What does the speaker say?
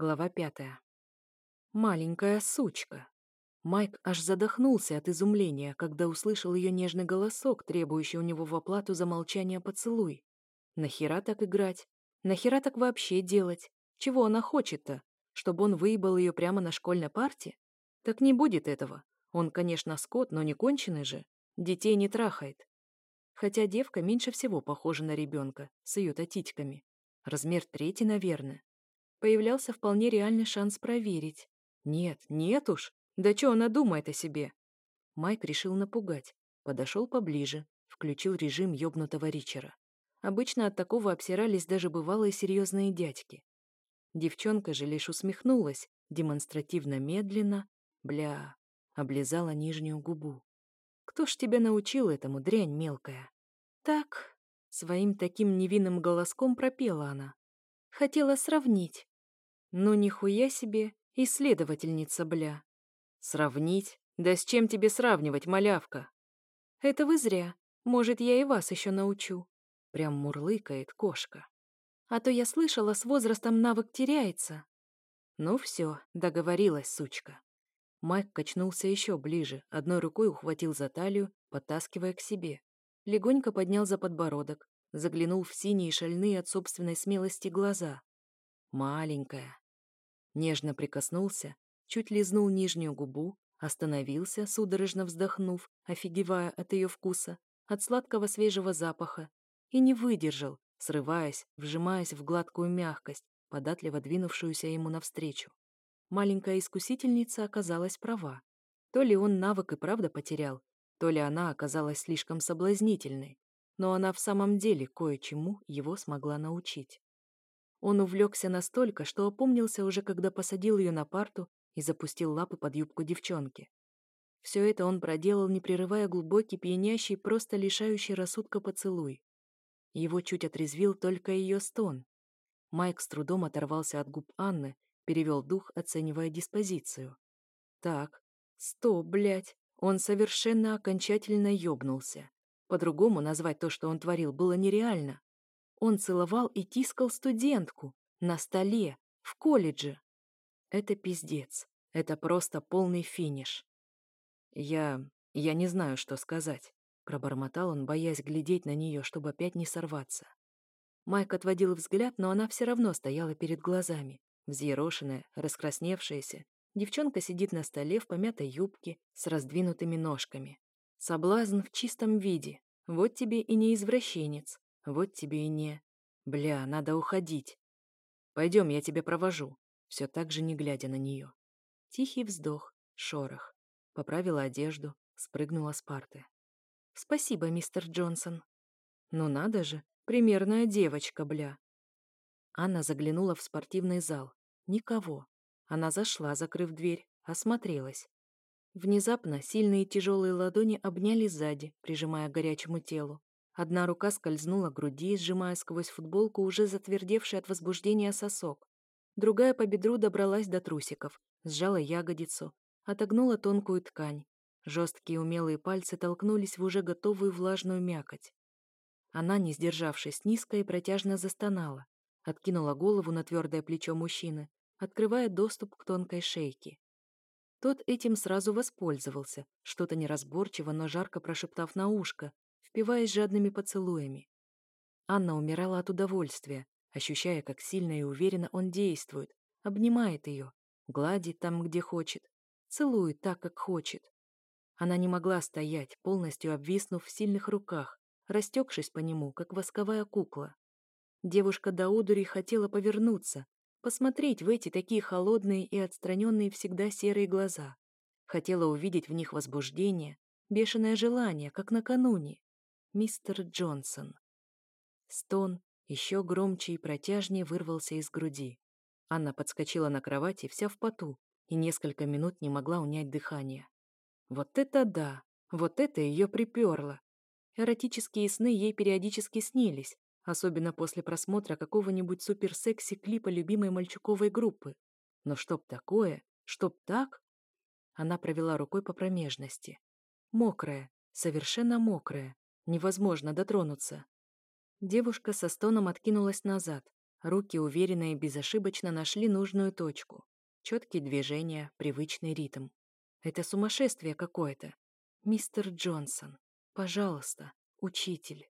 Глава пятая. Маленькая сучка. Майк аж задохнулся от изумления, когда услышал ее нежный голосок, требующий у него в оплату за молчание поцелуй. Нахера так играть? Нахера так вообще делать? Чего она хочет-то? Чтобы он выебал ее прямо на школьной парте? Так не будет этого. Он, конечно, скот, но не конченый же. Детей не трахает. Хотя девка меньше всего похожа на ребенка, с ее-то. Размер третий, наверное появлялся вполне реальный шанс проверить. Нет, нет уж. Да что она думает о себе? Майк решил напугать. Подошел поближе, включил режим ёбнутого Ричера. Обычно от такого обсирались даже бывалые серьезные дядьки. Девчонка же лишь усмехнулась, демонстративно медленно, бля, облизала нижнюю губу. Кто ж тебя научил этому, дрянь мелкая? Так, своим таким невинным голоском пропела она. Хотела сравнить. Ну, нихуя себе, исследовательница, бля. Сравнить? Да с чем тебе сравнивать, малявка? Это вы зря. Может, я и вас еще научу. Прям мурлыкает кошка. А то я слышала, с возрастом навык теряется. Ну все, договорилась, сучка. Майк качнулся еще ближе, одной рукой ухватил за талию, подтаскивая к себе. Легонько поднял за подбородок, заглянул в синие шальные от собственной смелости глаза. Маленькая. Нежно прикоснулся, чуть лизнул нижнюю губу, остановился, судорожно вздохнув, офигевая от ее вкуса, от сладкого свежего запаха, и не выдержал, срываясь, вжимаясь в гладкую мягкость, податливо двинувшуюся ему навстречу. Маленькая искусительница оказалась права. То ли он навык и правда потерял, то ли она оказалась слишком соблазнительной, но она в самом деле кое-чему его смогла научить. Он увлекся настолько, что опомнился уже, когда посадил ее на парту и запустил лапы под юбку девчонки. Все это он проделал, не прерывая глубокий, пьянящий, просто лишающий рассудка поцелуй. Его чуть отрезвил только ее стон. Майк с трудом оторвался от губ Анны, перевел дух, оценивая диспозицию. Так, стоп, блядь, он совершенно окончательно ёбнулся. По-другому назвать то, что он творил, было нереально. Он целовал и тискал студентку на столе, в колледже. Это пиздец. Это просто полный финиш. Я... я не знаю, что сказать. Пробормотал он, боясь глядеть на нее, чтобы опять не сорваться. Майк отводил взгляд, но она все равно стояла перед глазами. Взъерошенная, раскрасневшаяся. Девчонка сидит на столе в помятой юбке с раздвинутыми ножками. Соблазн в чистом виде. Вот тебе и не извращенец. Вот тебе и не... Бля, надо уходить. Пойдем, я тебя провожу. Все так же не глядя на нее. Тихий вздох, шорох. Поправила одежду, спрыгнула с парты. Спасибо, мистер Джонсон. Ну надо же, примерная девочка, бля. Анна заглянула в спортивный зал. Никого. Она зашла, закрыв дверь, осмотрелась. Внезапно сильные тяжелые ладони обняли сзади, прижимая к горячему телу. Одна рука скользнула к груди, сжимая сквозь футболку уже затвердевший от возбуждения сосок. Другая по бедру добралась до трусиков, сжала ягодицу, отогнула тонкую ткань. Жесткие умелые пальцы толкнулись в уже готовую влажную мякоть. Она, не сдержавшись, низко и протяжно застонала, откинула голову на твердое плечо мужчины, открывая доступ к тонкой шейке. Тот этим сразу воспользовался, что-то неразборчиво, но жарко прошептав на ушко, впиваясь жадными поцелуями. Анна умирала от удовольствия, ощущая, как сильно и уверенно он действует, обнимает ее, гладит там, где хочет, целует так, как хочет. Она не могла стоять, полностью обвиснув в сильных руках, растекшись по нему, как восковая кукла. Девушка до одури хотела повернуться, посмотреть в эти такие холодные и отстраненные всегда серые глаза. Хотела увидеть в них возбуждение, бешеное желание, как накануне мистер Джонсон. Стон еще громче и протяжнее вырвался из груди. Анна подскочила на кровати, вся в поту, и несколько минут не могла унять дыхание. Вот это да! Вот это ее приперло! Эротические сны ей периодически снились, особенно после просмотра какого-нибудь суперсекси клипа любимой мальчуковой группы. Но чтоб такое, чтоб так... Она провела рукой по промежности. Мокрая, совершенно мокрая, Невозможно дотронуться. Девушка со стоном откинулась назад, Руки уверенно и безошибочно нашли нужную точку. Четкие движения, привычный ритм. Это сумасшествие какое-то. Мистер Джонсон, пожалуйста, учитель.